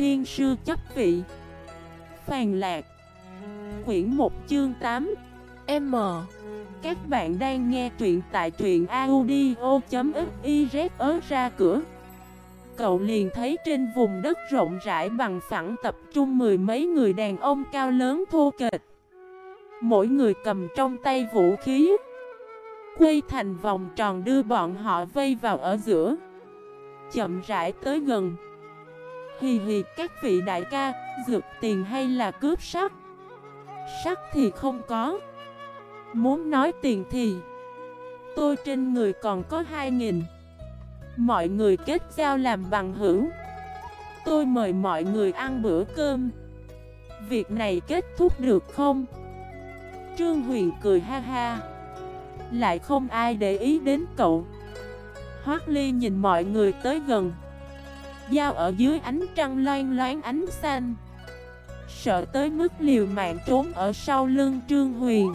thiên sư chấp vị. Phàn lạc. Quyển 1 chương 8 M. Các bạn đang nghe truyện tại truyện audio.xyz ớ ra cửa. Cậu liền thấy trên vùng đất rộng rãi bằng phẳng tập trung mười mấy người đàn ông cao lớn thô kệch. Mỗi người cầm trong tay vũ khí Quay thành vòng tròn đưa bọn họ vây vào ở giữa. Chậm rãi tới gần. Hì hì, các vị đại ca, Dược tiền hay là cướp sắt Sắt thì không có. Muốn nói tiền thì? Tôi trên người còn có 2.000 Mọi người kết giao làm bằng hữu. Tôi mời mọi người ăn bữa cơm. Việc này kết thúc được không? Trương Huyền cười ha ha. Lại không ai để ý đến cậu. Hoác Ly nhìn mọi người tới gần. Dao ở dưới ánh trăng loan loáng ánh xanh. Sợ tới mức liều mạng trốn ở sau lưng Trương Huyền.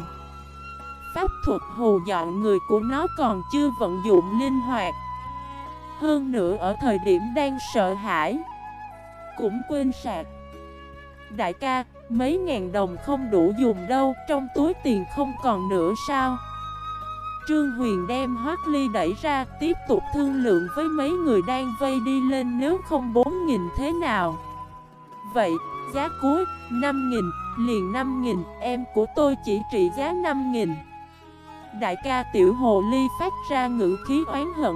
Pháp thuật hù dọn người của nó còn chưa vận dụng linh hoạt. Hơn nữa ở thời điểm đang sợ hãi Cũng quên sạc. Đại ca, mấy ngàn đồng không đủ dùng đâu Trong túi tiền không còn nữa sao? Trương Huyền đem Hoác Ly đẩy ra Tiếp tục thương lượng với mấy người đang vây đi lên Nếu không 4.000 thế nào. Vậy, giá cuối 5.000, liền 5.000 Em của tôi chỉ trị giá 5.000 Đại ca Tiểu Hồ Ly phát ra ngữ khí oán hận.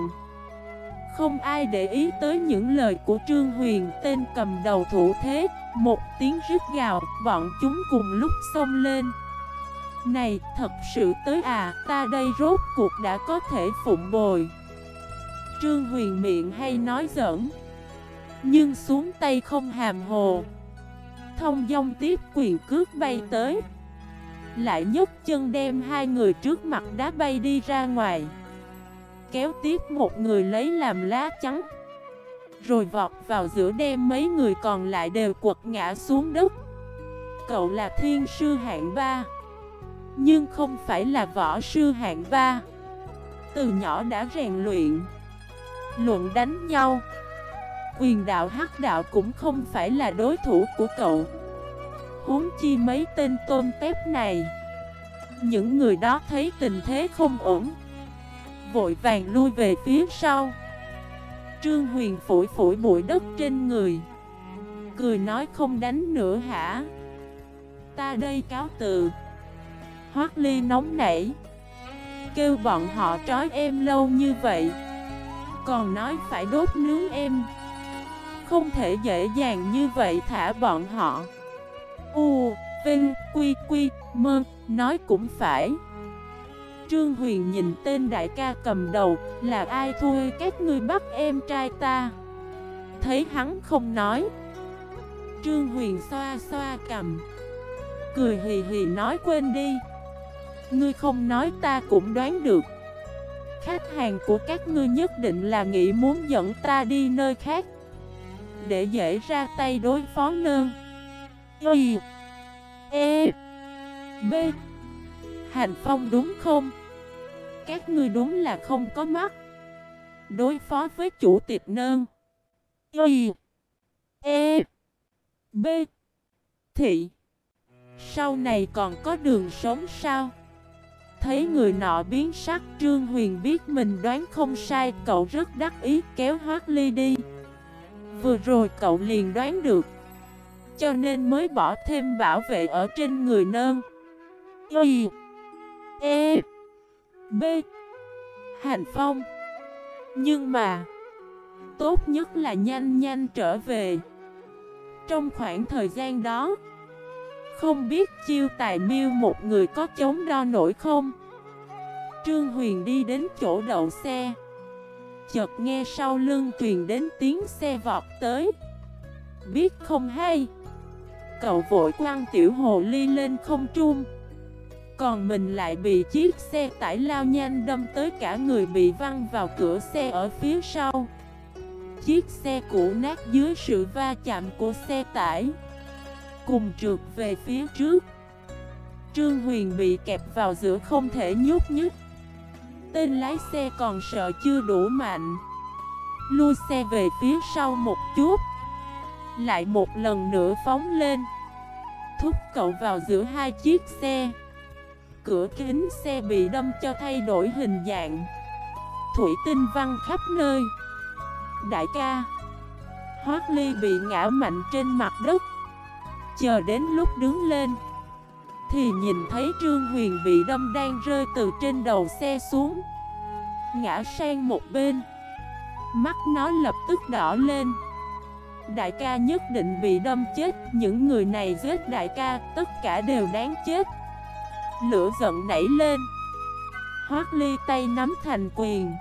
Không ai để ý tới những lời của Trương Huyền Tên cầm đầu thủ thế Một tiếng rít gào Bọn chúng cùng lúc xông lên này, thật sự tới à, ta đây rốt cuộc đã có thể phụng bồi. Trương Huyền miệng hay nói giỡn. Nhưng xuống tay không hàm hồ. Thông dong tiếp quyền cước bay tới. Lại nhấc chân đem hai người trước mặt đá bay đi ra ngoài. Kéo tiếp một người lấy làm lá trắng Rồi vọt vào giữa đem mấy người còn lại đều quật ngã xuống đất. Cậu là thiên sư hạng ba nhưng không phải là võ sư hạng ba. Từ nhỏ đã rèn luyện, Luận đánh nhau. Quyền đạo hắc đạo cũng không phải là đối thủ của cậu. Huống chi mấy tên tôm tép này. Những người đó thấy tình thế không ổn, Vội vàng lui về phía sau. Trương Huyền phủi phủi bụi đất trên người, Cười nói không đánh nữa hả? Ta đây cáo từ. Hoác Ly nóng nảy. Kêu bọn họ trói em lâu như vậy Còn nói phải đốt nướng em. Không thể dễ dàng như vậy thả bọn họ. U, Vinh, Quy, Quy, Mơ, nói cũng phải. Trương Huyền nhìn tên đại ca cầm đầu Là ai thôi các ngươi bắt em trai ta? Thấy hắn không nói. Trương Huyền xoa xoa cầm Cười hì hì nói quên đi. Ngươi không nói ta cũng đoán được. Khách hàng của các ngươi nhất định là nghĩ muốn dẫn ta đi nơi khác. Để dễ ra tay đối phó nơn. Y. E. B. Hành phong đúng không? Các ngươi đúng là không có mắt. Đối phó với chủ tịch nơn. Y. E. B. Thị. Sau này còn có đường sống sao? Thấy người nọ biến sắc, Trương Huyền biết mình đoán không sai, Cậu rất đắc ý, kéo Hoác Ly đi. Vừa rồi cậu liền đoán được. Cho nên mới bỏ thêm bảo vệ ở trên người nơn Y E B. Hành Phong. Nhưng mà, Tốt nhất là nhanh nhanh trở về. Trong khoảng thời gian đó không biết chiêu tài miêu một người có chống đo nổi không? Trương Huyền đi đến chỗ đậu xe. Chợt nghe sau lưng truyền đến tiếng xe vọt tới. Biết không hay. Cậu vội quăng tiểu hồ ly lên không trung. Còn mình lại bị chiếc xe tải lao nhanh đâm tới cả người bị văng vào cửa xe ở phía sau. Chiếc xe cũ nát dưới sự va chạm của xe tải cùng trượt về phía trước. Trương Huyền bị kẹp vào giữa không thể nhúc nhích. Tên lái xe còn sợ chưa đủ mạnh. Lui xe về phía sau một chút. Lại một lần nữa phóng lên. Thúc cậu vào giữa hai chiếc xe. Cửa kính xe bị đâm cho thay đổi hình dạng. Thủy tinh văng khắp nơi. Đại ca, Hoác Ly bị ngã mạnh trên mặt đất. Chờ đến lúc đứng lên, Thì nhìn thấy Trương Huyền bị đâm đang rơi từ trên đầu xe xuống. Ngã sang một bên, Mắt nó lập tức đỏ lên. Đại ca nhất định bị đâm chết, Những người này giết đại ca, Tất cả đều đáng chết. Lửa giận nảy lên, Hoác ly tay nắm thành quyền.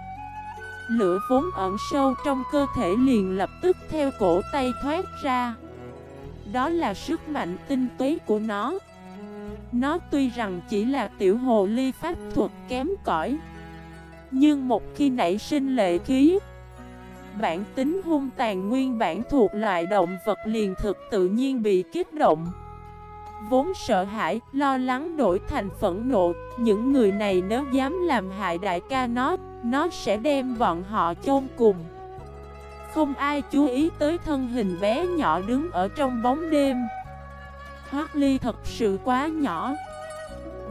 Lửa vốn ẩn sâu trong cơ thể liền lập tức theo cổ tay thoát ra. Đó là sức mạnh tinh túy của nó. Nó tuy rằng chỉ là tiểu hồ ly pháp thuật kém cỏi Nhưng một khi nảy sinh lệ khí Bản tính hung tàn nguyên bản thuộc loại động vật liền thực tự nhiên bị kích động. Vốn sợ hãi, lo lắng đổi thành phẫn nộ Những người này nếu dám làm hại đại ca nó Nó sẽ đem bọn họ chôn cùng. Không ai chú ý tới thân hình bé nhỏ đứng ở trong bóng đêm. Hoác ly thật sự quá nhỏ.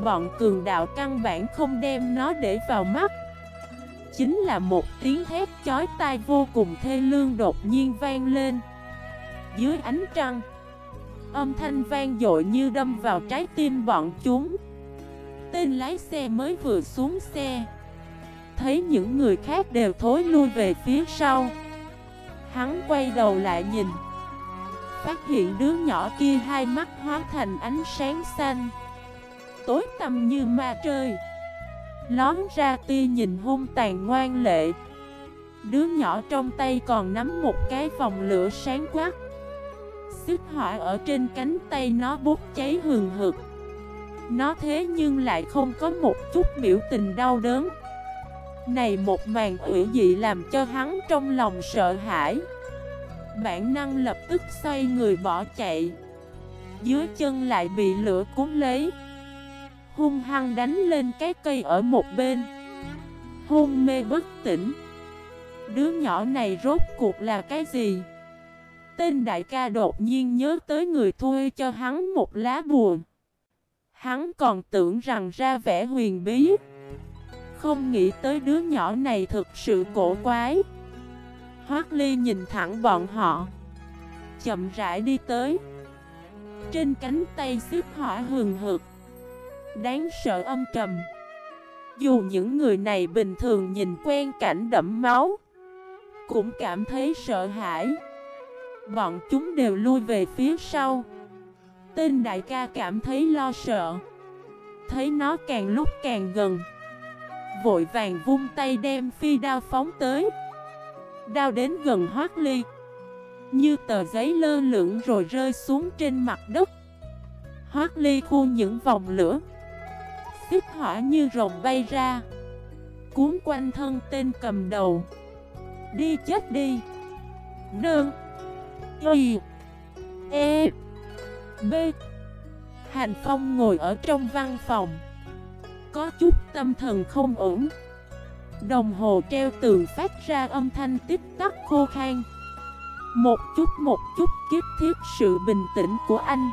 Bọn cường đạo căn bản không đem nó để vào mắt. Chính là một tiếng thét chói tai vô cùng thê lương đột nhiên vang lên. Dưới ánh trăng, Âm thanh vang dội như đâm vào trái tim bọn chúng. Tên lái xe mới vừa xuống xe, Thấy những người khác đều thối lui về phía sau. Hắn quay đầu lại nhìn. Phát hiện đứa nhỏ kia hai mắt hóa thành ánh sáng xanh. Tối tăm như ma trời. Lón ra tia nhìn hung tàn ngoan lệ. Đứa nhỏ trong tay còn nắm một cái vòng lửa sáng quát Xích hỏa ở trên cánh tay nó bốc cháy hừng hực. Nó thế nhưng lại không có một chút biểu tình đau đớn. Này một màn ủy dị làm cho hắn trong lòng sợ hãi. Bản năng lập tức xoay người bỏ chạy. Dưới chân lại bị lửa cuốn lấy. Hung hăng đánh lên cái cây ở một bên. Hôn mê bất tỉnh. Đứa nhỏ này rốt cuộc là cái gì? Tên đại ca đột nhiên nhớ tới người thuê cho hắn một lá buồn Hắn còn tưởng rằng ra vẻ huyền bí. Không nghĩ tới đứa nhỏ này thực sự cổ quái. Hoác Ly nhìn thẳng bọn họ, Chậm rãi đi tới. Trên cánh tay xếp hỏa hừng hực, đáng sợ âm trầm. Dù những người này bình thường nhìn quen cảnh đẫm máu, Cũng cảm thấy sợ hãi. Bọn chúng đều lui về phía sau. Tên đại ca cảm thấy lo sợ, Thấy nó càng lúc càng gần. Vội vàng vung tay đem phi đao phóng tới. Đao đến gần hoác ly. Như tờ giấy lơ lửng rồi rơi xuống trên mặt đất. Hoác ly khu những vòng lửa. Xích hỏa như rồng bay ra. Cuốn quanh thân tên cầm đầu. Đi chết đi. Nương. Y. E. B. Hành Phong ngồi ở trong văn phòng. Có chút tâm thần không ổn. Đồng hồ treo tường phát ra âm thanh tích tắc khô khan. Một chút một chút kiếp thiết sự bình tĩnh của anh.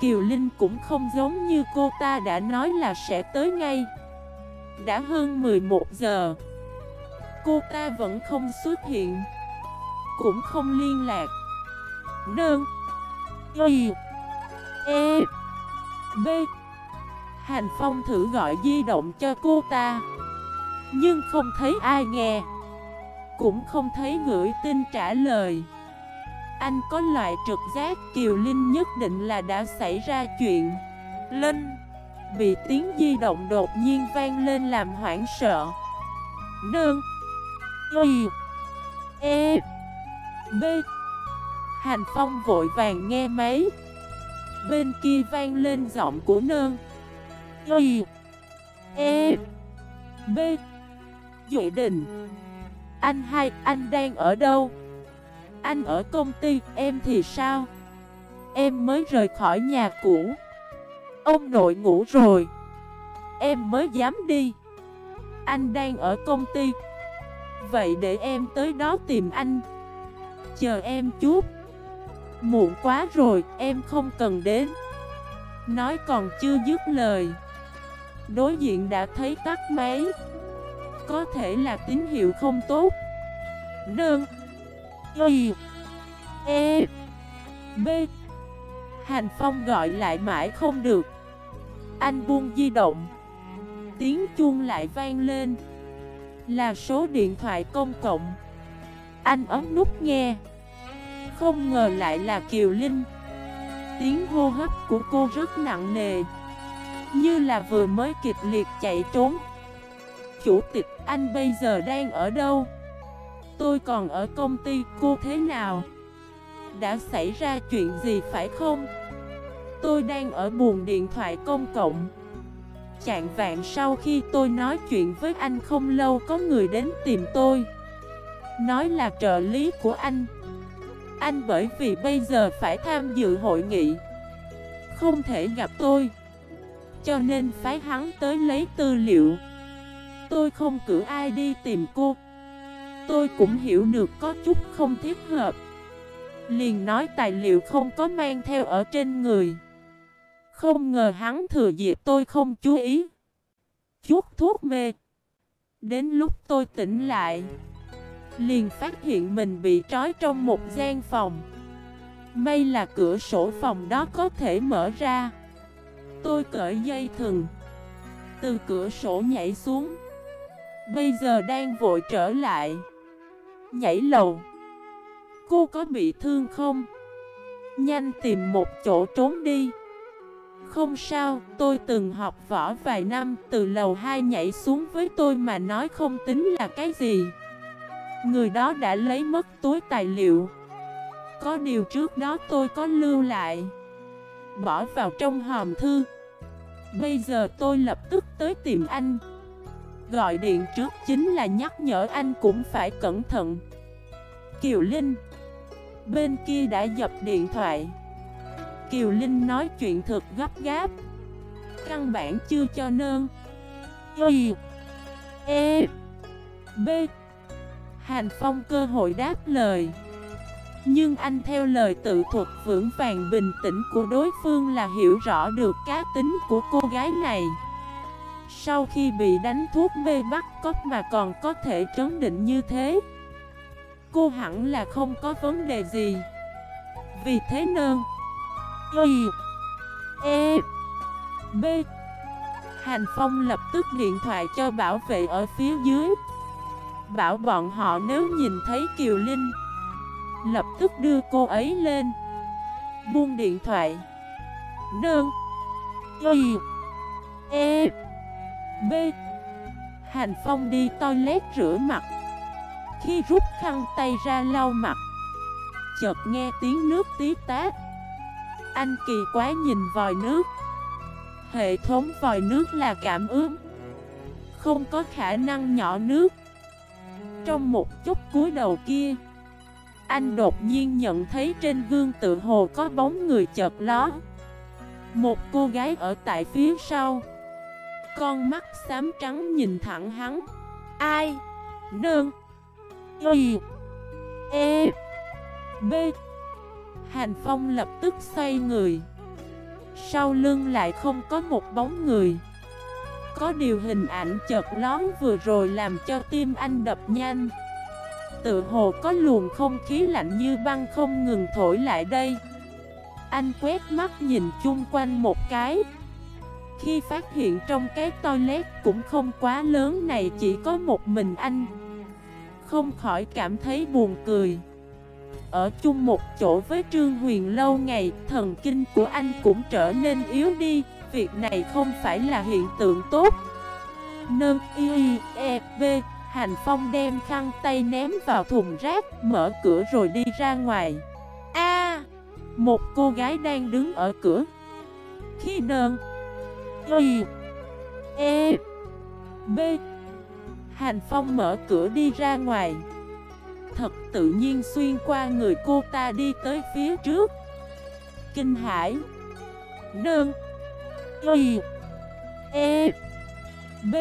Kiều Linh cũng không giống như cô ta đã nói là sẽ tới ngay. Đã hơn 11 giờ, Cô ta vẫn không xuất hiện. Cũng không liên lạc. Nơn, Y E B. Hành Phong thử gọi di động cho cô ta. Nhưng không thấy ai nghe. Cũng không thấy gửi tin trả lời. Anh có loại trực giác Kiều Linh nhất định là đã xảy ra chuyện. Linh Bị tiếng di động đột nhiên vang lên làm hoảng sợ. Nương, Y E B. Hành Phong vội vàng nghe máy. Bên kia vang lên giọng của Nương. Y E. B. Duệ Đình Anh hai, anh đang ở đâu? Anh ở công ty, em thì sao? Em mới rời khỏi nhà cũ. Ông nội ngủ rồi. Em mới dám đi. Anh đang ở công ty. Vậy để em tới đó tìm anh. Chờ em chút. Muộn quá rồi, em không cần đến. Nói còn chưa dứt lời. Đối diện đã thấy tắt máy. Có thể là tín hiệu không tốt. Nương. Y. E. B. Hành Phong gọi lại mãi không được. Anh buông di động. Tiếng chuông lại vang lên. Là số điện thoại công cộng. Anh ấn nút nghe. Không ngờ lại là Kiều Linh. Tiếng hô hấp của cô rất nặng nề. Như là vừa mới kịch liệt chạy trốn Chủ tịch, anh bây giờ đang ở đâu? Tôi còn ở công ty, cô thế nào? Đã xảy ra chuyện gì phải không? Tôi đang ở buồn điện thoại công cộng Chạng vạn sau khi tôi nói chuyện với anh không lâu, có người đến tìm tôi Nói là trợ lý của anh Anh bởi vì bây giờ phải tham dự hội nghị Không thể gặp tôi cho nên phái hắn tới lấy tư liệu. Tôi không cử ai đi tìm cô. Tôi cũng hiểu được có chút không thiết hợp. Liền nói tài liệu không có mang theo ở trên người. Không ngờ hắn thừa dịp tôi không chú ý. Chút thuốc mê. Đến lúc tôi tỉnh lại, Liền phát hiện mình bị trói trong một gian phòng. May là cửa sổ phòng đó có thể mở ra. Tôi cởi dây thừng. Từ cửa sổ nhảy xuống. Bây giờ đang vội trở lại. Nhảy lầu. Cô có bị thương không? Nhanh tìm một chỗ trốn đi. Không sao, tôi từng học võ vài năm Từ lầu 2 nhảy xuống với tôi mà nói không tính là cái gì. Người đó đã lấy mất túi tài liệu. Có điều trước đó tôi có lưu lại. Bỏ vào trong hòm thư. Bây giờ tôi lập tức tới tìm anh. Gọi điện trước chính là nhắc nhở anh cũng phải cẩn thận. Kiều Linh. Bên kia đã dập điện thoại. Kiều Linh nói chuyện thật gấp gáp. Căn bản chưa cho nơn Y. E. B. Hành Phong cơ hội đáp lời. Nhưng anh theo lời tự thuật vững vàng bình tĩnh của đối phương là hiểu rõ được cá tính của cô gái này. Sau khi bị đánh thuốc mê bắt cóc mà còn có thể trấn định như thế? Cô hẳn là không có vấn đề gì. Vì thế nơn Y E B, Hành Phong lập tức điện thoại cho bảo vệ ở phía dưới. Bảo bọn họ nếu nhìn thấy Kiều Linh Lập tức đưa cô ấy lên. Buông điện thoại. Nơn Y. E. B. Hành Phong đi toilet rửa mặt. Khi rút khăn tay ra lau mặt, Chợt nghe tiếng nước tí tát Anh kỳ quá nhìn vòi nước. Hệ thống vòi nước là cảm ứng. Không có khả năng nhỏ nước. Trong một chút cuối đầu kia anh đột nhiên nhận thấy trên gương tự hồ có bóng người chợt ló. Một cô gái ở tại phía sau. Con mắt xám trắng nhìn thẳng hắn. Ai? Nương. Y. E. B. Hành Phong lập tức xoay người. Sau lưng lại không có một bóng người. Có điều hình ảnh chợt lón vừa rồi làm cho tim anh đập nhanh. Tự hồ có luồng không khí lạnh như băng không ngừng thổi lại đây. Anh quét mắt nhìn chung quanh một cái. Khi phát hiện trong cái toilet cũng không quá lớn này chỉ có một mình anh. Không khỏi cảm thấy buồn cười. Ở chung một chỗ với Trương Huyền lâu ngày, thần kinh của anh cũng trở nên yếu đi, việc này không phải là hiện tượng tốt. Nâng y e b Hành Phong đem khăn tay ném vào thùng rác, mở cửa rồi đi ra ngoài. A, một cô gái đang đứng ở cửa. Khi nâng y. E. B. Hành Phong mở cửa đi ra ngoài. Thật tự nhiên xuyên qua người cô ta đi tới phía trước. Kinh hải Nương Y. E. B.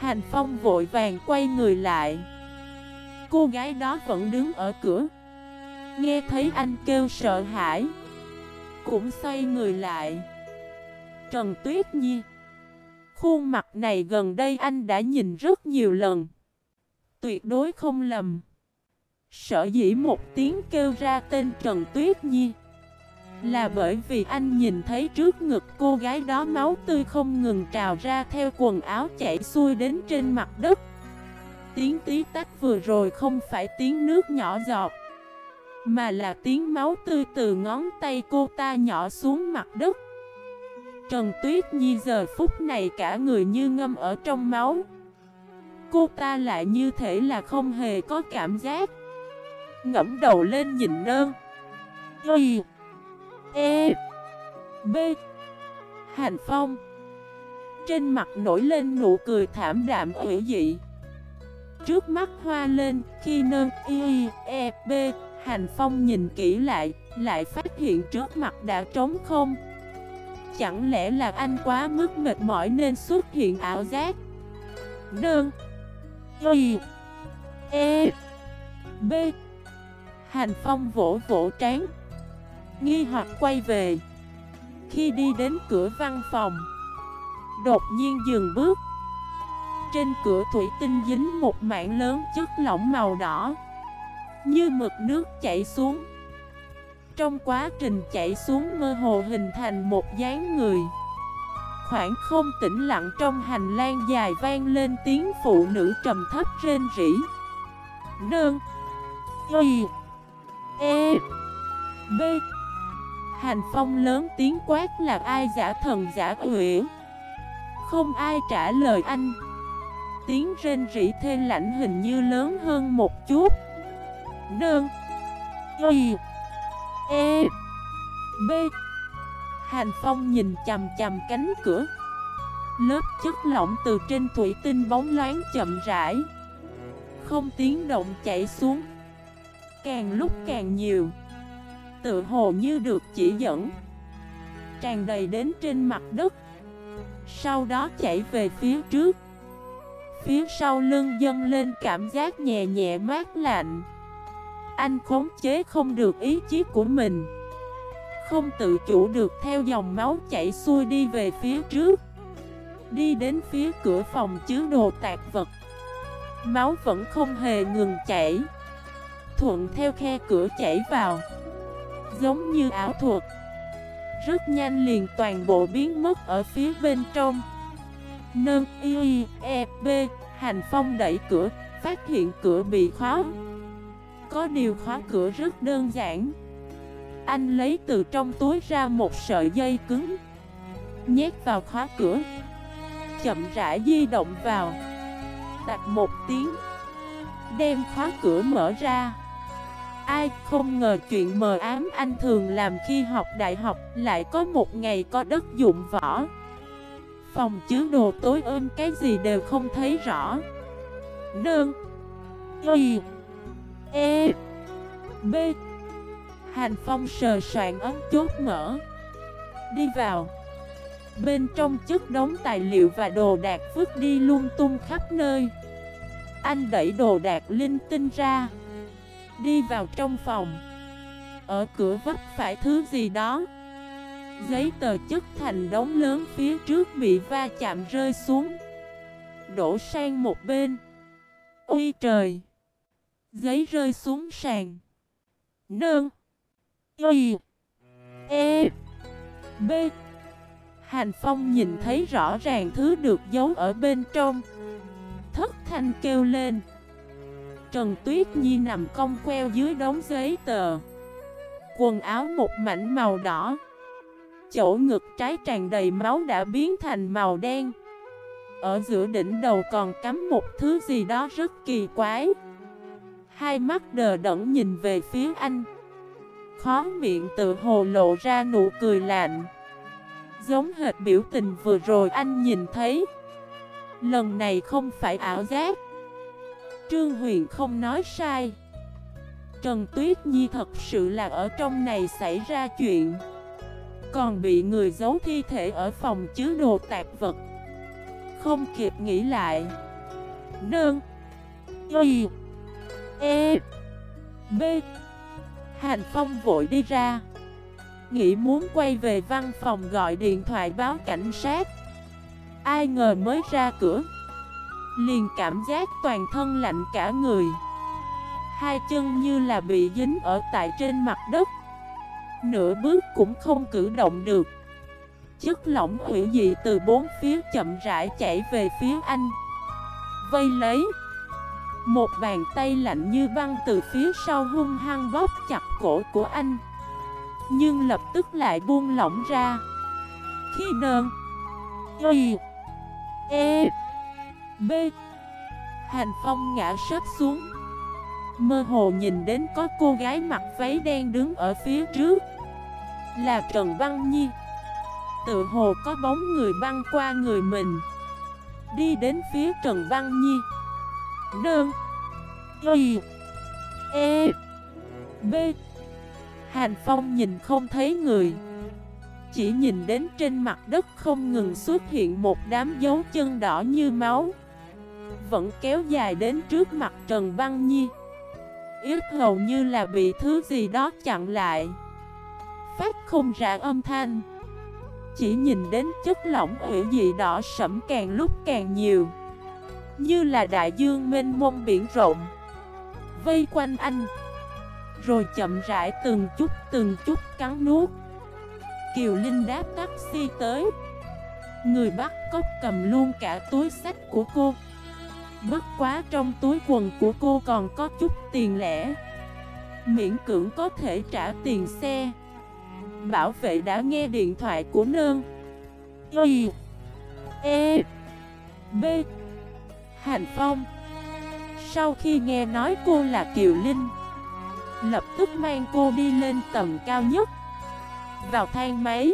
Hành Phong vội vàng quay người lại. Cô gái đó vẫn đứng ở cửa. Nghe thấy anh kêu sợ hãi, Cũng xoay người lại. Trần Tuyết Nhi, Khuôn mặt này gần đây anh đã nhìn rất nhiều lần. Tuyệt đối không lầm. Sở dĩ một tiếng kêu ra tên Trần Tuyết Nhi là bởi vì anh nhìn thấy trước ngực cô gái đó máu tươi không ngừng trào ra theo quần áo chảy xuôi đến trên mặt đất. Tiếng tí tách vừa rồi không phải tiếng nước nhỏ giọt, Mà là tiếng máu tươi từ ngón tay cô ta nhỏ xuống mặt đất. Trần Tuyết Nhi giờ phút này cả người như ngâm ở trong máu. Cô ta lại như thể là không hề có cảm giác. Ngẫm đầu lên nhìn nơn Y E B. Hành Phong. Trên mặt nổi lên nụ cười thảm đạm ủy dị. Trước mắt hoa lên khi nơ Y E B. Hành Phong nhìn kỹ lại Lại phát hiện trước mặt đã trống không. Chẳng lẽ là anh quá mức mệt mỏi nên xuất hiện ảo giác? Đơn, Y E B. Hành Phong vỗ vỗ trán. Nghi hoặc quay về. Khi đi đến cửa văn phòng, Đột nhiên dừng bước. Trên cửa thủy tinh dính một mảng lớn chất lỏng màu đỏ, Như mực nước chảy xuống. Trong quá trình chảy xuống mơ hồ hình thành một dáng người. Khoảng không tĩnh lặng trong hành lang dài vang lên tiếng phụ nữ trầm thấp rên rỉ. Nương, Y E B Hành phong lớn tiếng quát là ai giả thần giả uyển Không ai trả lời anh. Tiếng rên rỉ thê lạnh hình như lớn hơn một chút. Nương. Y. E. B. Hành phong nhìn chầm chầm cánh cửa. Lớp chất lỏng từ trên thủy tinh bóng loáng chậm rãi. Không tiếng động chảy xuống. Càng lúc càng nhiều. Tự hồ như được chỉ dẫn. Tràn đầy đến trên mặt đất. Sau đó chạy về phía trước. Phía sau lưng dâng lên cảm giác nhẹ nhẹ mát lạnh. Anh khống chế không được ý chí của mình. Không tự chủ được theo dòng máu chảy xuôi đi về phía trước. Đi đến phía cửa phòng chứa đồ tạc vật. Máu vẫn không hề ngừng chảy. Thuận theo khe cửa chảy vào. Giống như ảo thuật. Rất nhanh liền toàn bộ biến mất ở phía bên trong. Nâng y e b, Hành phong đẩy cửa, Phát hiện cửa bị khóa. Có điều khóa cửa rất đơn giản. Anh lấy từ trong túi ra một sợi dây cứng, Nhét vào khóa cửa. Chậm rãi di động vào. Đặt một tiếng, Đem khóa cửa mở ra. Ai không ngờ chuyện mờ ám anh thường làm khi học đại học lại có một ngày có đất dụng võ. Phòng chứa đồ tối ôm cái gì đều không thấy rõ. Nương, Y E B. Hành phong sờ soạn ấm chốt mở. Đi vào. Bên trong chất đống tài liệu và đồ đạc vứt đi lung tung khắp nơi. Anh đẩy đồ đạc linh tinh ra. Đi vào trong phòng. Ở cửa vấp phải thứ gì đó. Giấy tờ chất thành đống lớn phía trước bị va chạm rơi xuống. Đổ sang một bên. Ôi trời! Giấy rơi xuống sàn. Nương Y. E. B. Hành Phong nhìn thấy rõ ràng thứ được giấu ở bên trong. Thất thanh kêu lên. Trần Tuyết Nhi nằm cong queo dưới đống giấy tờ. Quần áo một mảnh màu đỏ. Chỗ ngực trái tràn đầy máu đã biến thành màu đen. Ở giữa đỉnh đầu còn cắm một thứ gì đó rất kỳ quái. Hai mắt đờ đẫn nhìn về phía anh. Khó miệng tự hồ lộ ra nụ cười lạnh. Giống hệt biểu tình vừa rồi anh nhìn thấy. Lần này không phải ảo giác. Trương Huyền không nói sai. Trần Tuyết Nhi thật sự là ở trong này xảy ra chuyện. Còn bị người giấu thi thể ở phòng chứa đồ tạp vật. Không kịp nghĩ lại. Nương. Y. E. B. Hành Phong vội đi ra. Nghĩ muốn quay về văn phòng gọi điện thoại báo cảnh sát. Ai ngờ mới ra cửa. Liền cảm giác toàn thân lạnh cả người. Hai chân như là bị dính ở tại trên mặt đất. Nửa bước cũng không cử động được. Chất lỏng hủy dị từ bốn phía chậm rãi chảy về phía anh. Vây lấy. Một bàn tay lạnh như băng từ phía sau hung hăng bóp chặt cổ của anh. Nhưng lập tức lại buông lỏng ra. Khi nơn. Y. E. B. Hành Phong ngã sấp xuống. Mơ hồ nhìn đến có cô gái mặc váy đen đứng ở phía trước. Là Trần Văn Nhi. Tự hồ có bóng người băng qua người mình. Đi đến phía Trần Văn Nhi. Đơn Y. E. B. Hành Phong nhìn không thấy người. Chỉ nhìn đến trên mặt đất không ngừng xuất hiện một đám dấu chân đỏ như máu. Vẫn kéo dài đến trước mặt Trần Băng Nhi. Ít hầu như là bị thứ gì đó chặn lại. Phát không ra âm thanh. Chỉ nhìn đến chất lỏng ủy dị đỏ sẫm càng lúc càng nhiều. Như là đại dương mênh mông biển rộng. Vây quanh anh. Rồi chậm rãi từng chút từng chút cắn nuốt. Kiều Linh đáp taxi tới. Người bắt cóc cầm luôn cả túi sách của cô. Bất quá trong túi quần của cô còn có chút tiền lẻ. Miễn cưỡng có thể trả tiền xe. Bảo vệ đã nghe điện thoại của nơn Y E B. Hành Phong. Sau khi nghe nói cô là Kiều Linh, Lập tức mang cô đi lên tầng cao nhất. Vào thang máy.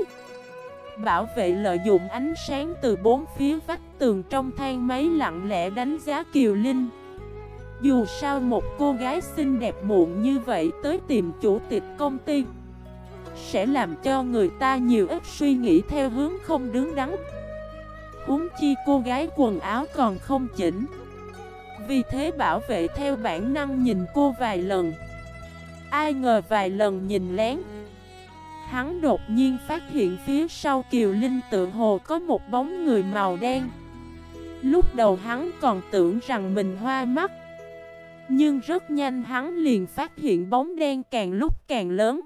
Bảo vệ lợi dụng ánh sáng từ bốn phía vách tường trong thang máy lặng lẽ đánh giá Kiều Linh. Dù sao một cô gái xinh đẹp muộn như vậy tới tìm chủ tịch công ty Sẽ làm cho người ta nhiều ít suy nghĩ theo hướng không đứng đắn. Huống chi cô gái quần áo còn không chỉnh. Vì thế bảo vệ theo bản năng nhìn cô vài lần. Ai ngờ vài lần nhìn lén. Hắn đột nhiên phát hiện phía sau Kiều Linh tự hồ có một bóng người màu đen. Lúc đầu hắn còn tưởng rằng mình hoa mắt, Nhưng rất nhanh hắn liền phát hiện bóng đen càng lúc càng lớn.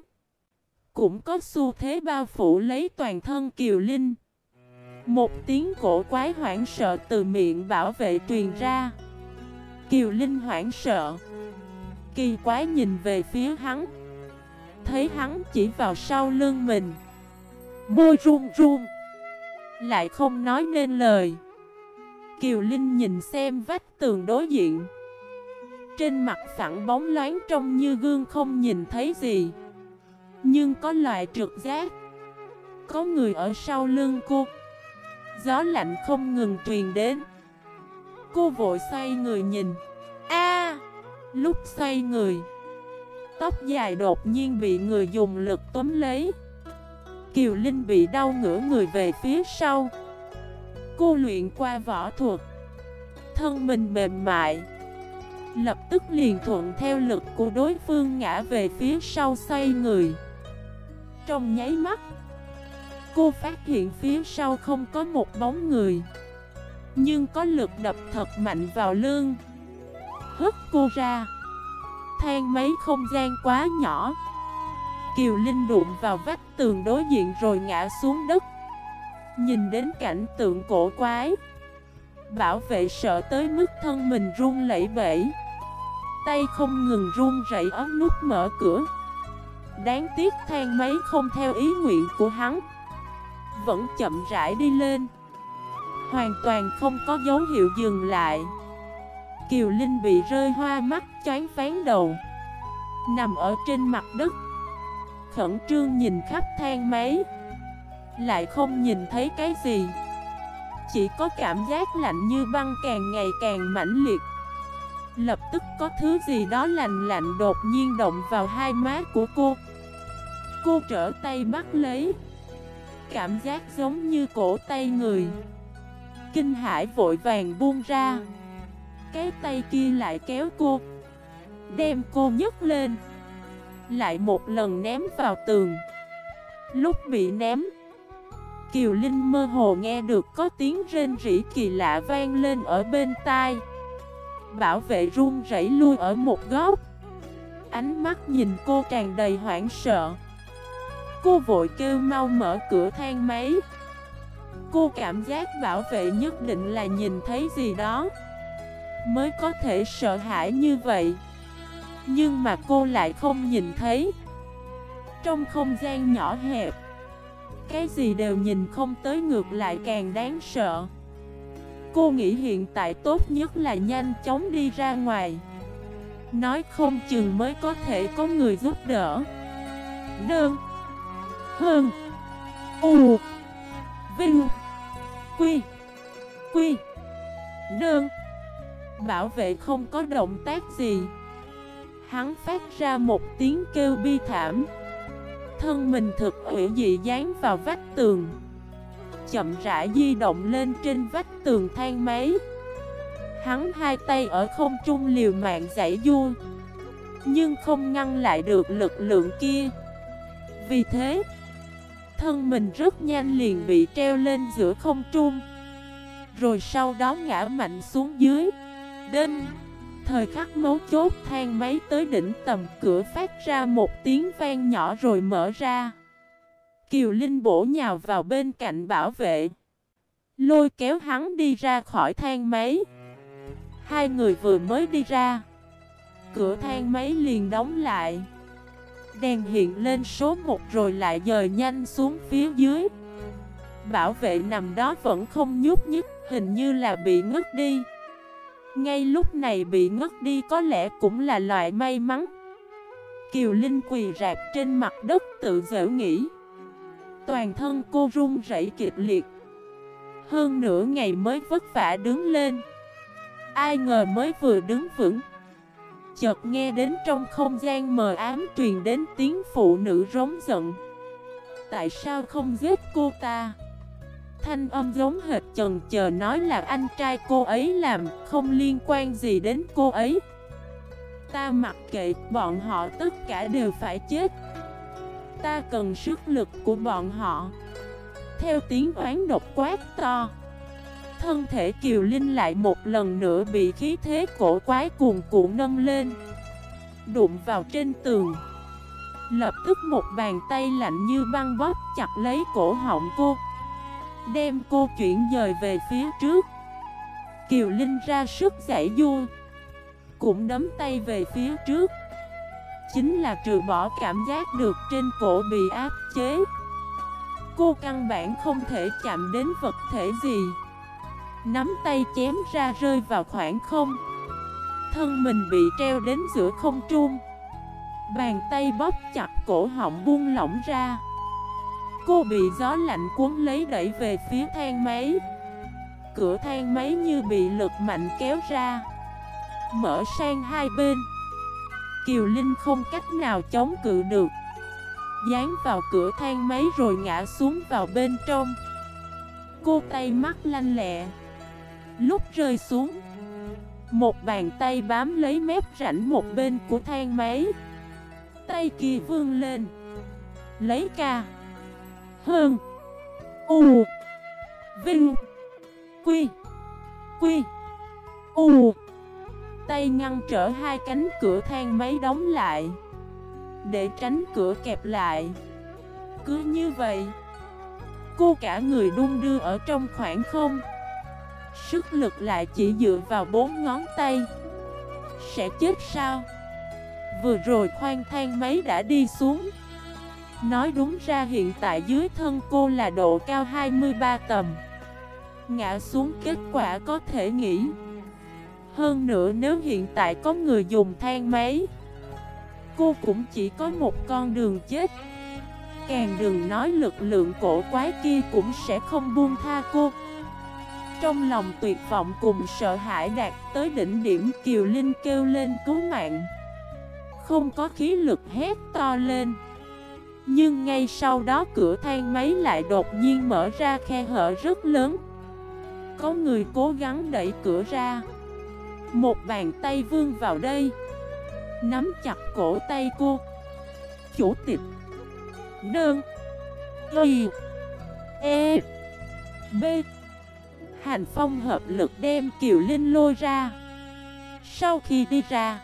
Cũng có xu thế bao phủ lấy toàn thân Kiều Linh. Một tiếng cổ quái hoảng sợ từ miệng bảo vệ truyền ra. Kiều Linh hoảng sợ. Kỳ quái nhìn về phía hắn. Thấy hắn chỉ vào sau lưng mình. Môi run run. Lại không nói nên lời. Kiều Linh nhìn xem vách tường đối diện. Trên mặt phẳng bóng loáng trông như gương không nhìn thấy gì. Nhưng có loại trượt giác. Có người ở sau lưng cô. Gió lạnh không ngừng truyền đến. Cô vội xoay người nhìn. A! Lúc xoay người Tóc dài đột nhiên bị người dùng lực tóm lấy. Kiều Linh bị đau ngửa người về phía sau. Cô luyện qua võ thuật. Thân mình mềm mại. Lập tức liền thuận theo lực của đối phương ngã về phía sau xoay người. Trong nháy mắt, Cô phát hiện phía sau không có một bóng người, Nhưng có lực đập thật mạnh vào lưng. Hất cô ra thang mấy không gian quá nhỏ. Kiều Linh đụng vào vách tường đối diện rồi ngã xuống đất. Nhìn đến cảnh tượng cổ quái, Bảo vệ sợ tới mức thân mình run lẩy bẩy. Tay không ngừng run rẩy ấn nút mở cửa. Đáng tiếc thang máy không theo ý nguyện của hắn, Vẫn chậm rãi đi lên. Hoàn toàn không có dấu hiệu dừng lại. Kiều Linh bị rơi hoa mắt choáng phán đầu. Nằm ở trên mặt đất. Khẩn trương nhìn khắp thang máy. Lại không nhìn thấy cái gì. Chỉ có cảm giác lạnh như băng càng ngày càng mãnh liệt. Lập tức có thứ gì đó lạnh lạnh đột nhiên động vào hai má của cô. Cô trở tay bắt lấy. Cảm giác giống như cổ tay người. Kinh hải vội vàng buông ra. Cái tay kia lại kéo cô. Đem cô nhấc lên. Lại một lần ném vào tường. Lúc bị ném, Kiều Linh mơ hồ nghe được có tiếng rên rỉ kỳ lạ vang lên ở bên tai. Bảo vệ run rẩy lui ở một góc. Ánh mắt nhìn cô tràn đầy hoảng sợ. Cô vội kêu mau mở cửa thang máy. Cô cảm giác bảo vệ nhất định là nhìn thấy gì đó. Mới có thể sợ hãi như vậy. Nhưng mà cô lại không nhìn thấy. Trong không gian nhỏ hẹp, Cái gì đều nhìn không tới ngược lại càng đáng sợ. Cô nghĩ hiện tại tốt nhất là nhanh chóng đi ra ngoài. Nói không chừng mới có thể có người giúp đỡ. Đơn, Hơn, U, Vinh, Quy Quy. Đơn, Bảo vệ không có động tác gì. Hắn phát ra một tiếng kêu bi thảm. Thân mình thực ủy dị dán vào vách tường. Chậm rãi di động lên trên vách tường thang máy. Hắn hai tay ở không trung liều mạng giải du. Nhưng không ngăn lại được lực lượng kia. Vì thế, Thân mình rất nhanh liền bị treo lên giữa không trung. Rồi sau đó ngã mạnh xuống dưới. Đinh! Thời khắc mấu chốt, thang máy tới đỉnh tầm cửa phát ra một tiếng vang nhỏ rồi mở ra. Kiều Linh bổ nhào vào bên cạnh bảo vệ. Lôi kéo hắn đi ra khỏi thang máy. Hai người vừa mới đi ra, Cửa thang máy liền đóng lại. Đèn hiện lên số 1 rồi lại dời nhanh xuống phía dưới. Bảo vệ nằm đó vẫn không nhúc nhích, Hình như là bị ngất đi. Ngay lúc này bị ngất đi có lẽ cũng là loại may mắn. Kiều Linh quỳ rạp trên mặt đất tự dễ nghĩ. Toàn thân cô run rẩy kịch liệt. Hơn nửa ngày mới vất vả đứng lên. Ai ngờ mới vừa đứng vững, Chợt nghe đến trong không gian mờ ám truyền đến tiếng phụ nữ rống giận. Tại sao không giết cô ta? Thanh âm giống hệt chần chờ nói là anh trai cô ấy làm Không liên quan gì đến cô ấy. Ta mặc kệ, bọn họ tất cả đều phải chết. Ta cần sức lực của bọn họ. Theo tiếng oán độc quát to, Thân thể Kiều Linh lại một lần nữa bị khí thế cổ quái cuồn cuộn nâng lên, Đụng vào trên tường. Lập tức một bàn tay lạnh như băng bóp chặt lấy cổ họng cô. Đem cô chuyển dời về phía trước. Kiều Linh ra sức giải du, Cũng đấm tay về phía trước. Chính là trừ bỏ cảm giác được trên cổ bị áp chế. Cô căn bản không thể chạm đến vật thể gì. Nắm tay chém ra rơi vào khoảng không. Thân mình bị treo đến giữa không trung. Bàn tay bóp chặt cổ họng buông lỏng ra. Cô bị gió lạnh cuốn lấy đẩy về phía thang máy. Cửa thang máy như bị lực mạnh kéo ra. Mở sang hai bên. Kiều Linh không cách nào chống cự được. Dán vào cửa thang máy rồi ngã xuống vào bên trong. Cô tay mắt lanh lẹ. Lúc rơi xuống, Một bàn tay bám lấy mép rảnh một bên của thang máy. Tay kia vươn lên, Lấy ca. Hơn. U. Vinh. Quy. Quy. U. Tay ngăn trở hai cánh cửa thang máy đóng lại. Để tránh cửa kẹp lại. Cứ như vậy, Cô cả người đung đưa ở trong khoảng không. Sức lực lại chỉ dựa vào bốn ngón tay. Sẽ chết sao? Vừa rồi khoan thang máy đã đi xuống. Nói đúng ra hiện tại dưới thân cô là độ cao 23 tầm. Ngã xuống kết quả có thể nghĩ. Hơn nữa nếu hiện tại có người dùng thang máy, Cô cũng chỉ có một con đường chết. Càng đừng nói lực lượng cổ quái kia cũng sẽ không buông tha cô. Trong lòng tuyệt vọng cùng sợ hãi đạt tới đỉnh điểm, Kiều Linh kêu lên cứu mạng. Không có khí lực hét to lên. Nhưng ngay sau đó cửa thang máy lại đột nhiên mở ra khe hở rất lớn. Có người cố gắng đẩy cửa ra. Một bàn tay vương vào đây. Nắm chặt cổ tay cô. Chủ tịch. Đơn. Y. E. B. Hành Phong hợp lực đem Kiều Linh lôi ra. Sau khi đi ra,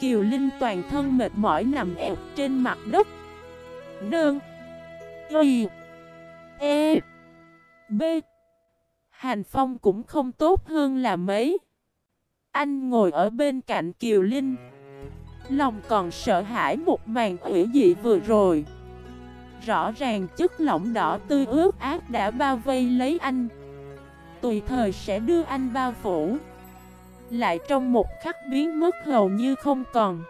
Kiều Linh toàn thân mệt mỏi nằm ẹp trên mặt đất. Nương. Y E. B. Hành Phong cũng không tốt hơn là mấy. Anh ngồi ở bên cạnh Kiều Linh. Lòng còn sợ hãi một màn ủy dị vừa rồi. Rõ ràng chất lỏng đỏ tươi ướt ác đã bao vây lấy anh. Tùy thời sẽ đưa anh bao phủ. Lại trong một khắc biến mất hầu như không còn.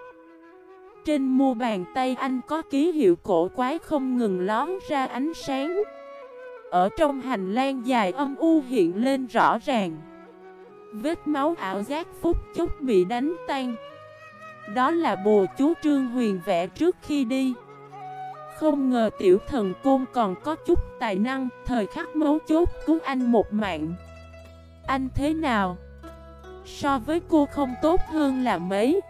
Trên mu bàn tay anh có ký hiệu cổ quái không ngừng lón ra ánh sáng. Ở trong hành lang dài âm u hiện lên rõ ràng. Vết máu ảo giác phút chốc bị đánh tan. Đó là bùa chú Trương Huyền vẽ trước khi đi. Không ngờ tiểu thần côn còn có chút tài năng, Thời khắc mấu chốt cứu anh một mạng. Anh thế nào? So với cô không tốt hơn là mấy.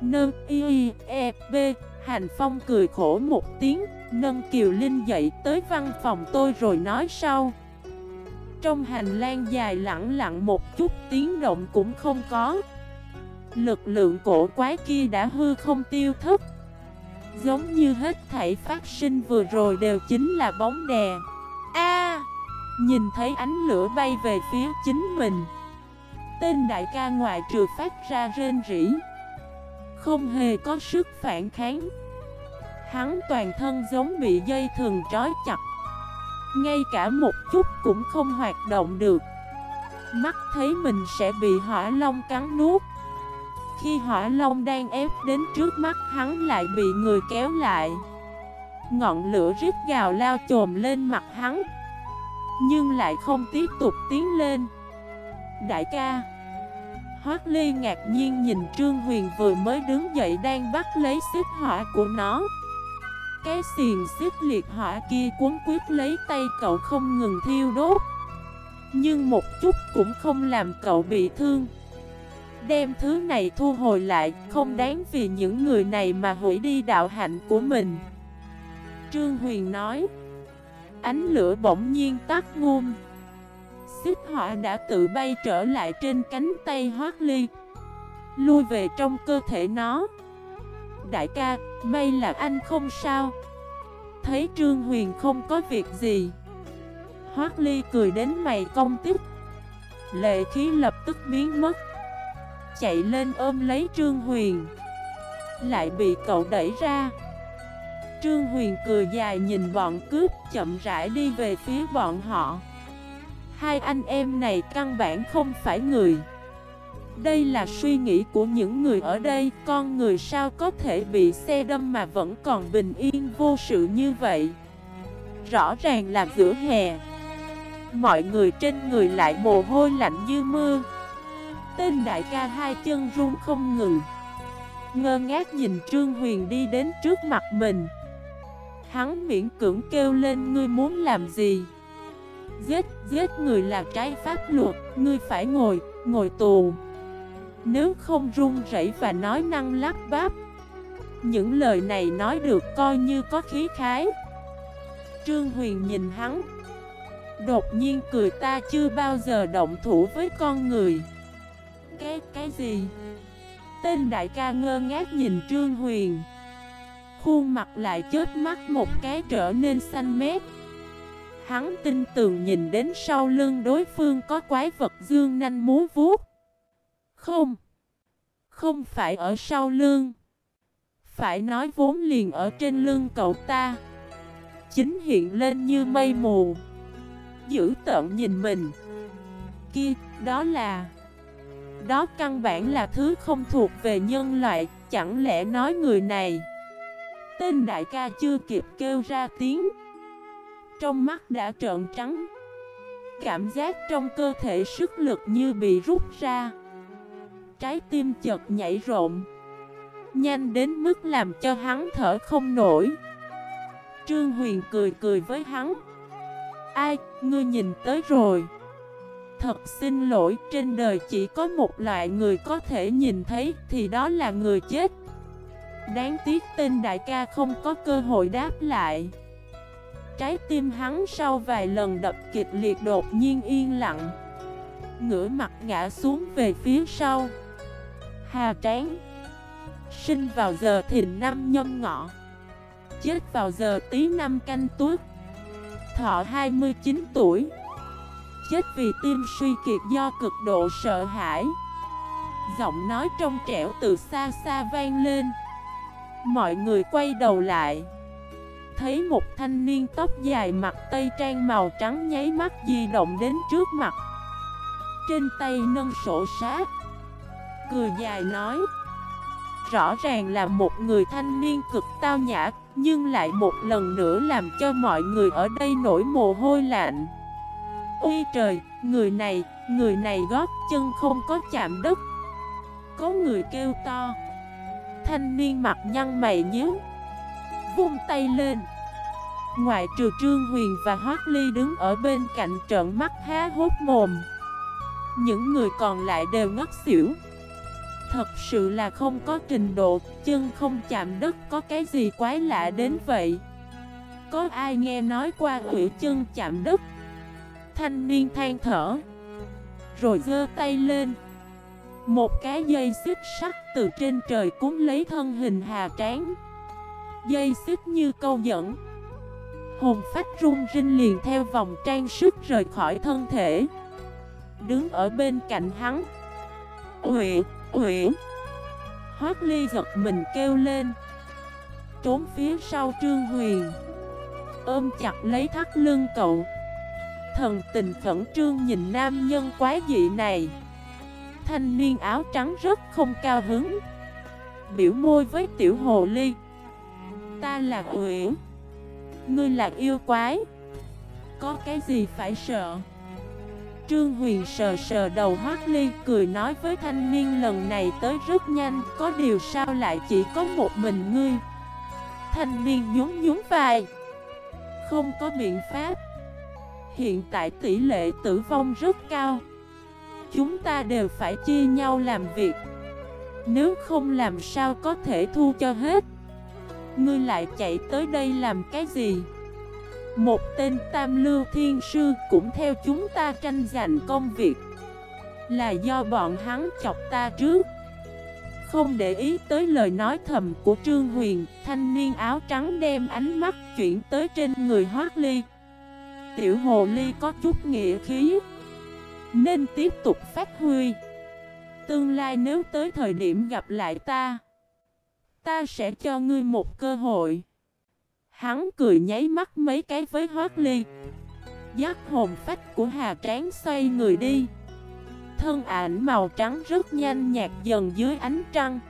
Nâng, y e b. Hành Phong cười khổ một tiếng. Nâng Kiều Linh dậy tới văn phòng tôi rồi nói sau. Trong hành lang dài lặng lặng một chút, tiếng động cũng không có. Lực lượng cổ quái kia đã hư không tiêu thất. Giống như hết thảy phát sinh vừa rồi đều chính là bóng đè. A! Nhìn thấy ánh lửa bay về phía chính mình. Tên đại ca ngoại trừ phát ra rên rỉ. Không hề có sức phản kháng. Hắn toàn thân giống bị dây thường trói chặt. Ngay cả một chút cũng không hoạt động được. Mắt thấy mình sẽ bị hỏa long cắn nuốt. Khi hỏa long đang ép đến trước mắt hắn lại bị người kéo lại. Ngọn lửa rít gào lao trồm lên mặt hắn. Nhưng lại không tiếp tục tiến lên. Đại ca Hoác Ly ngạc nhiên nhìn Trương Huyền vừa mới đứng dậy đang bắt lấy xích hỏa của nó. Cái xiền xích liệt hỏa kia cuốn quyết lấy tay cậu không ngừng thiêu đốt. Nhưng một chút cũng không làm cậu bị thương. Đem thứ này thu hồi lại, Không đáng vì những người này mà hủy đi đạo hạnh của mình. Trương Huyền nói, Ánh lửa bỗng nhiên tắt ngum. Xích họa đã tự bay trở lại trên cánh tay Hoác Ly Lui về trong cơ thể nó. Đại ca, may là anh không sao. Thấy Trương Huyền không có việc gì. Hoác Ly cười đến mày công tích Lệ khí lập tức biến mất. Chạy lên ôm lấy Trương Huyền. Lại bị cậu đẩy ra. Trương Huyền cười dài nhìn bọn cướp chậm rãi đi về phía bọn họ. Hai anh em này căn bản không phải người. Đây là suy nghĩ của những người ở đây, Con người sao có thể bị xe đâm mà vẫn còn bình yên vô sự như vậy? Rõ ràng là giữa hè. Mọi người trên người lại mồ hôi lạnh như mưa. Tên đại ca hai chân run không ngừng. Ngơ ngác nhìn Trương Huyền đi đến trước mặt mình. Hắn miễn cưỡng kêu lên, ngươi muốn làm gì? Giết, giết người là trái pháp luật Ngươi phải ngồi, ngồi tù. Nếu không run rẩy và nói năng lắp bắp Những lời này nói được coi như có khí khái. Trương Huyền nhìn hắn Đột nhiên cười ta chưa bao giờ động thủ với con người. Cái, cái gì? Tên đại ca ngơ ngác nhìn Trương Huyền. Khuôn mặt lại chết mắt một cái trở nên xanh mét. Hắn tin tưởng nhìn đến sau lưng đối phương có quái vật dương nanh múa vuốt. Không Không phải ở sau lưng. Phải nói vốn liền ở trên lưng cậu ta. Chính hiện lên như mây mù. Giữ tợn nhìn mình. Kia, đó là đó căn bản là thứ không thuộc về nhân loại, chẳng lẽ nói người này Tên đại ca chưa kịp kêu ra tiếng? Trong mắt đã trợn trắng. Cảm giác trong cơ thể sức lực như bị rút ra. Trái tim chợt nhảy rộn. Nhanh đến mức làm cho hắn thở không nổi. Trương Huyền cười cười với hắn. Ai, ngươi nhìn tới rồi. Thật xin lỗi, trên đời chỉ có một loại người có thể nhìn thấy thì đó là người chết. Đáng tiếc tên đại ca không có cơ hội đáp lại. Trái tim hắn sau vài lần đập kịch liệt đột nhiên yên lặng. Ngửa mặt ngã xuống về phía sau. Hà tráng. Sinh vào giờ thìn năm nhâm ngọ. Chết vào giờ tí năm canh tuốt Thọ 29 tuổi. Chết vì tim suy kiệt do cực độ sợ hãi. Giọng nói trong trẻo từ xa xa vang lên. Mọi người quay đầu lại. Thấy một thanh niên tóc dài mặc tây trang màu trắng nháy mắt di động đến trước mặt. Trên tay nâng sổ sát. Cười dài nói Rõ ràng là một người thanh niên cực tao nhã Nhưng lại một lần nữa làm cho mọi người ở đây nổi mồ hôi lạnh. Ôi trời, người này, người này gót chân không có chạm đất. Có người kêu to. Thanh niên mặt nhăn mày nhíu. Vung tay lên. Ngoại trừ Trương Huyền và Hoác Ly đứng ở bên cạnh trợn mắt há hốt mồm. Những người còn lại đều ngất xỉu. Thật sự là không có trình độ, chân không chạm đất có cái gì quái lạ đến vậy? Có ai nghe nói qua hữu chân chạm đất? Thanh niên than thở Rồi giơ tay lên. Một cái dây xích sắt từ trên trời cuốn lấy thân hình hà tráng. Dây xích như câu dẫn. Hồn phách rung rinh liền theo vòng trang sức rời khỏi thân thể. Đứng ở bên cạnh hắn. Huệ huệ Hoác ly giật mình kêu lên. Trốn phía sau Trương Huyền. Ôm chặt lấy thắt lưng cậu. Thần tình khẩn trương nhìn nam nhân quá dị này. Thanh niên áo trắng rất không cao hứng. Biểu môi với tiểu hồ ly. Ta là Uyển Ngươi là yêu quái. Có cái gì phải sợ? Trương Huyền sờ sờ đầu Hoác Ly, cười nói với thanh niên lần này tới rất nhanh. Có điều sao lại chỉ có một mình ngươi? Thanh niên nhún nhún vai. Không có biện pháp. Hiện tại tỷ lệ tử vong rất cao. Chúng ta đều phải chia nhau làm việc. Nếu không làm sao có thể thu cho hết? Ngươi lại chạy tới đây làm cái gì? Một tên tam lưu thiên sư cũng theo chúng ta tranh giành công việc. Là do bọn hắn chọc ta trước. Không để ý tới lời nói thầm của Trương Huyền, Thanh niên áo trắng đem ánh mắt chuyển tới trên người Hoác Ly. Tiểu Hồ Ly có chút nghĩa khí, Nên tiếp tục phát huy. Tương lai nếu tới thời điểm gặp lại ta Ta sẽ cho ngươi một cơ hội. Hắn cười nháy mắt mấy cái với Hoác Ly giác hồn phách của Hà Tráng xoay người đi. Thân ảnh màu trắng rất nhanh nhạt dần dưới ánh trăng.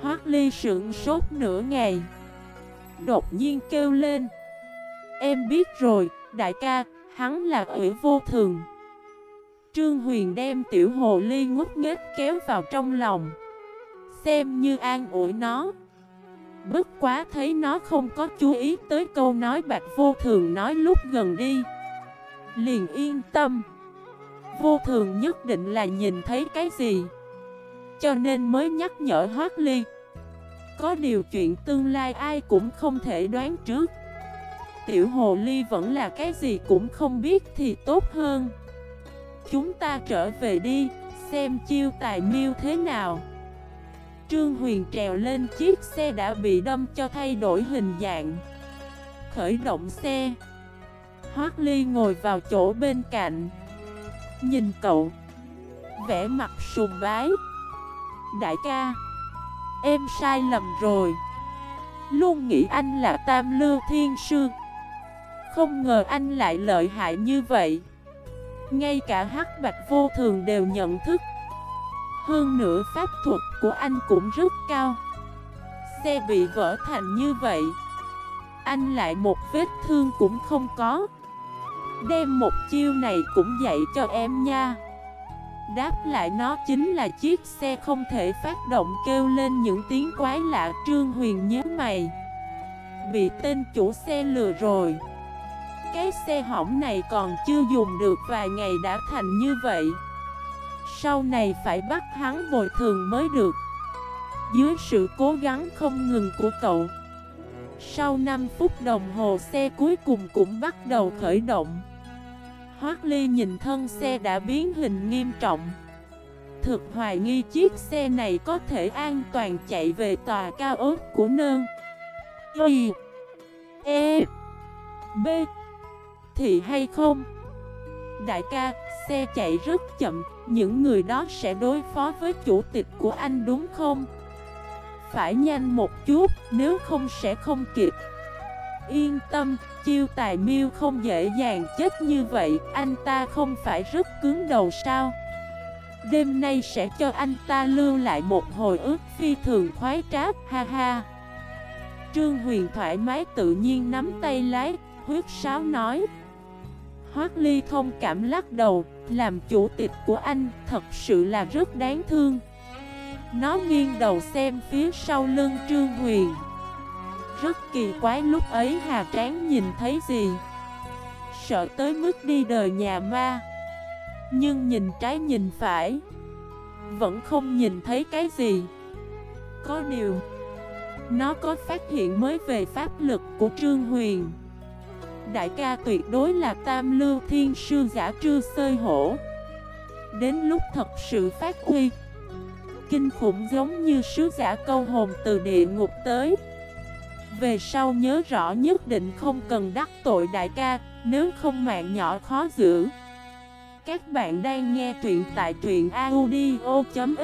Hoác Ly sững sốt nửa ngày. Đột nhiên kêu lên. Em biết rồi, đại ca, hắn là ủy vô thường. Trương Huyền đem tiểu hồ ly ngốc nghếch kéo vào trong lòng. Xem như an ủi nó. Bất quá thấy nó không có chú ý tới câu nói bạc vô thường nói lúc gần đi. Liền yên tâm. Vô thường nhất định là nhìn thấy cái gì. Cho nên mới nhắc nhở Hoác Ly Có điều chuyện tương lai ai cũng không thể đoán trước. Tiểu Hồ Ly vẫn là cái gì cũng không biết thì tốt hơn. Chúng ta trở về đi, Xem chiêu tài miêu thế nào. Trương Huyền trèo lên chiếc xe đã bị đâm cho thay đổi hình dạng. Khởi động xe. Hoác Ly ngồi vào chỗ bên cạnh. Nhìn cậu. Vẽ mặt sùng bái. Đại ca, Em sai lầm rồi. Luôn nghĩ anh là tam lưu thiên sư. Không ngờ anh lại lợi hại như vậy. Ngay cả hắc bạch vô thường đều nhận thức hơn nữa pháp thuật của anh cũng rất cao. Xe bị vỡ thành như vậy, Anh lại một vết thương cũng không có. Đem một chiêu này cũng dạy cho em nha. Đáp lại nó chính là chiếc xe không thể phát động kêu lên những tiếng quái lạ. Trương Huyền nhớ mày. Bị tên chủ xe lừa rồi. Cái xe hỏng này còn chưa dùng được vài ngày đã thành như vậy sau này phải bắt hắn bồi thường mới được. Dưới sự cố gắng không ngừng của cậu Sau 5 phút đồng hồ xe cuối cùng cũng bắt đầu khởi động. Hoác Ly nhìn thân xe đã biến hình nghiêm trọng. Thực hoài nghi chiếc xe này có thể an toàn chạy về tòa cao ốt của nơn Y E B Thì hay không? Đại ca, xe chạy rất chậm. Những người đó sẽ đối phó với chủ tịch của anh đúng không? Phải nhanh một chút, nếu không sẽ không kịp Yên tâm, chiêu tài miêu không dễ dàng chết như vậy Anh ta không phải rất cứng đầu sao? Đêm nay sẽ cho anh ta lưu lại một hồi ước phi thường khoái tráp, ha ha Trương Huyền thoải mái tự nhiên nắm tay lái, huyết sáo nói Hoác ly thông cảm lắc đầu, làm chủ tịch của anh thật sự là rất đáng thương. Nó nghiêng đầu xem phía sau lưng Trương Huyền. Rất kỳ quái lúc ấy Hà Tráng nhìn thấy gì? Sợ tới mức đi đời nhà ma. Nhưng nhìn trái nhìn phải Vẫn không nhìn thấy cái gì. Có điều Nó có phát hiện mới về pháp lực của Trương Huyền. Đại ca tuyệt đối là tam lưu thiên sư giả trư sơi hổ. Đến lúc thật sự phát huy, Kinh khủng giống như sứ giả câu hồn từ địa ngục tới. Về sau nhớ rõ nhất định không cần đắc tội đại ca, Nếu không mạng nhỏ khó giữ. Các bạn đang nghe truyện tại truyện audio.fif